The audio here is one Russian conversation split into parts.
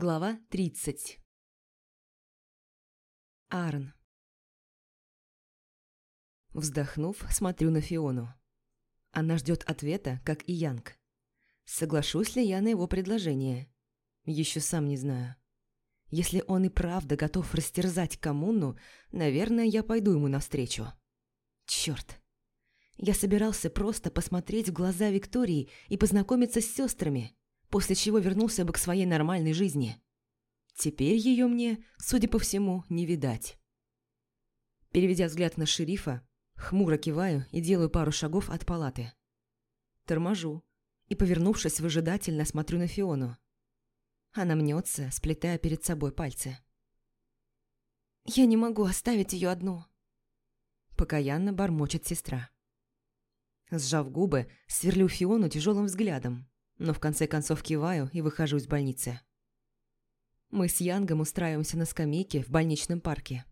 Глава 30 Арн Вздохнув, смотрю на Фиону. Она ждет ответа, как и Янг. Соглашусь ли я на его предложение? Еще сам не знаю. Если он и правда готов растерзать коммуну, наверное, я пойду ему навстречу. Черт! Я собирался просто посмотреть в глаза Виктории и познакомиться с сестрами – после чего вернулся бы к своей нормальной жизни. Теперь ее мне, судя по всему, не видать. Переведя взгляд на шерифа, хмуро киваю и делаю пару шагов от палаты. Торможу и, повернувшись, выжидательно смотрю на Фиону. Она мнется, сплетая перед собой пальцы. «Я не могу оставить ее одну», – покаянно бормочет сестра. Сжав губы, сверлю Фиону тяжелым взглядом, но в конце концов киваю и выхожу из больницы. Мы с Янгом устраиваемся на скамейке в больничном парке.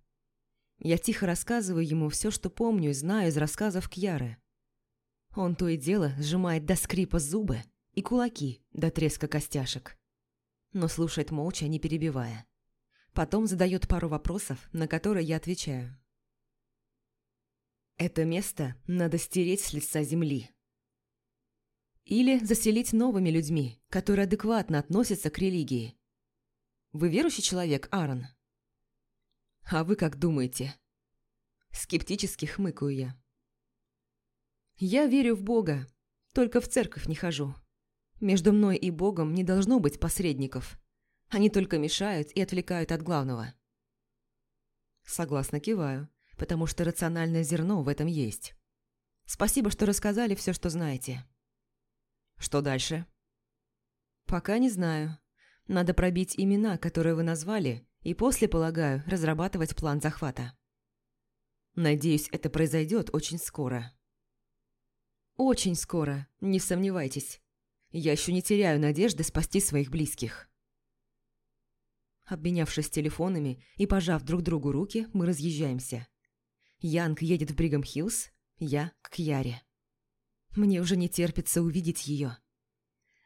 Я тихо рассказываю ему все, что помню и знаю из рассказов Кьяры. Он то и дело сжимает до скрипа зубы и кулаки до треска костяшек. Но слушает молча, не перебивая. Потом задает пару вопросов, на которые я отвечаю. Это место надо стереть с лица земли. Или заселить новыми людьми, которые адекватно относятся к религии. Вы верующий человек, Аарон? А вы как думаете? Скептически хмыкаю я. Я верю в Бога, только в церковь не хожу. Между мной и Богом не должно быть посредников. Они только мешают и отвлекают от главного. Согласно киваю, потому что рациональное зерно в этом есть. Спасибо, что рассказали все, что знаете. Что дальше? Пока не знаю. Надо пробить имена, которые вы назвали, и после, полагаю, разрабатывать план захвата. Надеюсь, это произойдет очень скоро. Очень скоро, не сомневайтесь. Я еще не теряю надежды спасти своих близких. Обменявшись телефонами и пожав друг другу руки, мы разъезжаемся. Янг едет в Бригам-Хиллз, я к Яре. Мне уже не терпится увидеть ее.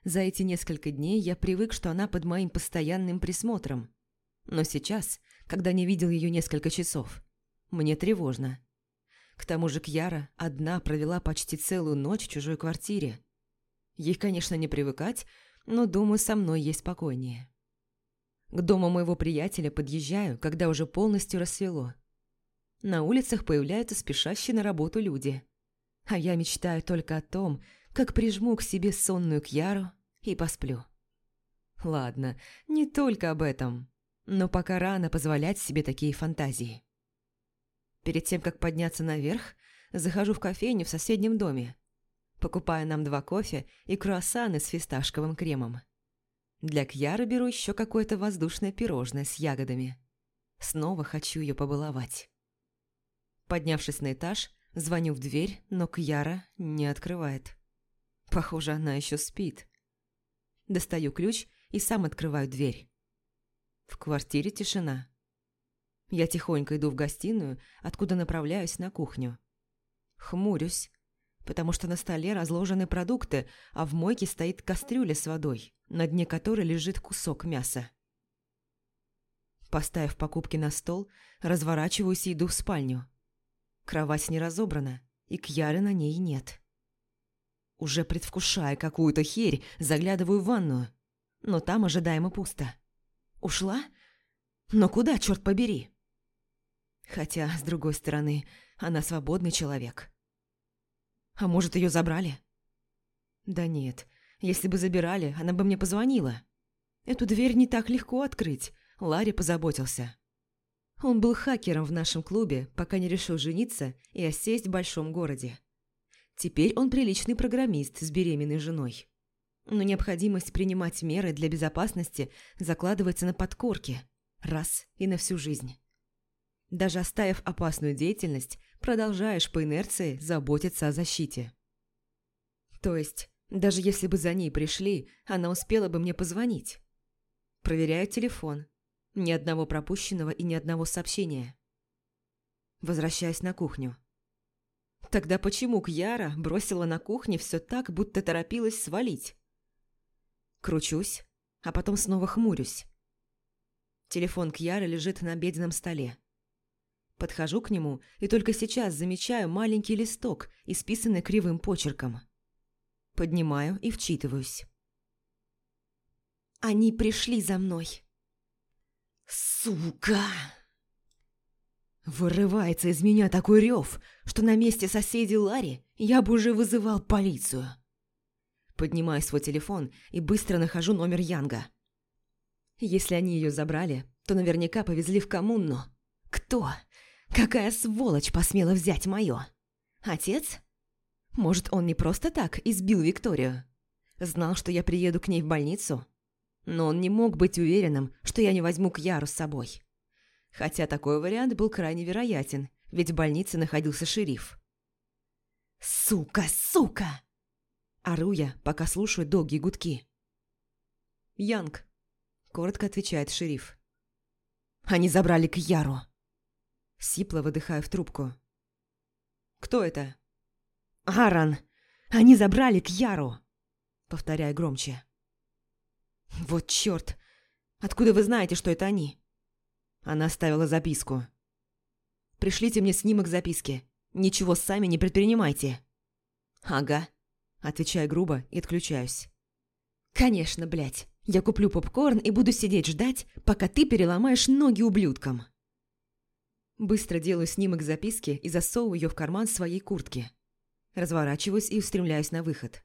За эти несколько дней я привык, что она под моим постоянным присмотром. Но сейчас, когда не видел ее несколько часов, мне тревожно. К тому же Кьяра одна провела почти целую ночь в чужой квартире. Ей, конечно, не привыкать, но, думаю, со мной ей спокойнее. К дому моего приятеля подъезжаю, когда уже полностью рассвело. На улицах появляются спешащие на работу люди – а я мечтаю только о том, как прижму к себе сонную Кьяру и посплю. Ладно, не только об этом, но пока рано позволять себе такие фантазии. Перед тем, как подняться наверх, захожу в кофейню в соседнем доме. Покупаю нам два кофе и круассаны с фисташковым кремом. Для Кьяры беру еще какое-то воздушное пирожное с ягодами. Снова хочу ее побаловать. Поднявшись на этаж, Звоню в дверь, но Кьяра не открывает. Похоже, она еще спит. Достаю ключ и сам открываю дверь. В квартире тишина. Я тихонько иду в гостиную, откуда направляюсь на кухню. Хмурюсь, потому что на столе разложены продукты, а в мойке стоит кастрюля с водой, на дне которой лежит кусок мяса. Поставив покупки на стол, разворачиваюсь и иду в спальню. Кровать не разобрана, и Кьяры на ней нет. Уже предвкушая какую-то херь, заглядываю в ванную, но там ожидаемо пусто. Ушла? Но куда, черт побери? Хотя, с другой стороны, она свободный человек. А может, ее забрали? Да нет, если бы забирали, она бы мне позвонила. Эту дверь не так легко открыть, Ларри позаботился. Он был хакером в нашем клубе, пока не решил жениться и осесть в большом городе. Теперь он приличный программист с беременной женой. Но необходимость принимать меры для безопасности закладывается на подкорке, раз и на всю жизнь. Даже оставив опасную деятельность, продолжаешь по инерции заботиться о защите. То есть, даже если бы за ней пришли, она успела бы мне позвонить. Проверяю телефон, ни одного пропущенного и ни одного сообщения. Возвращаясь на кухню. Тогда почему Кьяра бросила на кухне все так, будто торопилась свалить? Кручусь, а потом снова хмурюсь. Телефон Кьяры лежит на обеденном столе. Подхожу к нему и только сейчас замечаю маленький листок, исписанный кривым почерком. Поднимаю и вчитываюсь. «Они пришли за мной!» «Сука!» Вырывается из меня такой рев, что на месте соседей Ларри я бы уже вызывал полицию. Поднимаю свой телефон и быстро нахожу номер Янга. Если они ее забрали, то наверняка повезли в коммуну. Кто? Какая сволочь посмела взять мое? Отец? Может, он не просто так избил Викторию? Знал, что я приеду к ней в больницу? Но он не мог быть уверенным, что я не возьму Кьяру с собой. Хотя такой вариант был крайне вероятен, ведь в больнице находился шериф. «Сука, сука!» Ору я, пока слушаю долгие гудки. «Янг», — коротко отвечает шериф. «Они забрали Кьяру». Сипло выдыхаю в трубку. «Кто это?» «Аран! Они забрали Кьяру!» Повторяю громче. «Вот черт! Откуда вы знаете, что это они?» Она оставила записку. «Пришлите мне снимок записки. Ничего сами не предпринимайте». «Ага», – отвечаю грубо и отключаюсь. «Конечно, блядь. Я куплю попкорн и буду сидеть ждать, пока ты переломаешь ноги ублюдкам». Быстро делаю снимок записки и засовываю ее в карман своей куртки. Разворачиваюсь и устремляюсь на выход.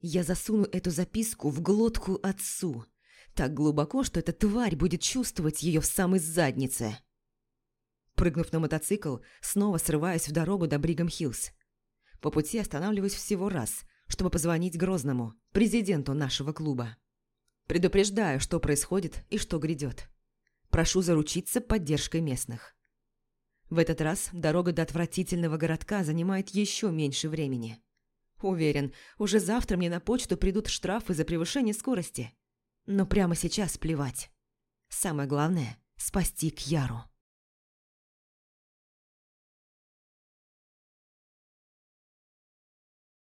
Я засуну эту записку в глотку отцу. Так глубоко, что эта тварь будет чувствовать ее в самой заднице. Прыгнув на мотоцикл, снова срываюсь в дорогу до Бригам-Хиллз. По пути останавливаюсь всего раз, чтобы позвонить Грозному, президенту нашего клуба. Предупреждаю, что происходит и что грядет. Прошу заручиться поддержкой местных. В этот раз дорога до отвратительного городка занимает еще меньше времени. Уверен, уже завтра мне на почту придут штрафы за превышение скорости. Но прямо сейчас плевать. Самое главное – спасти Кьяру.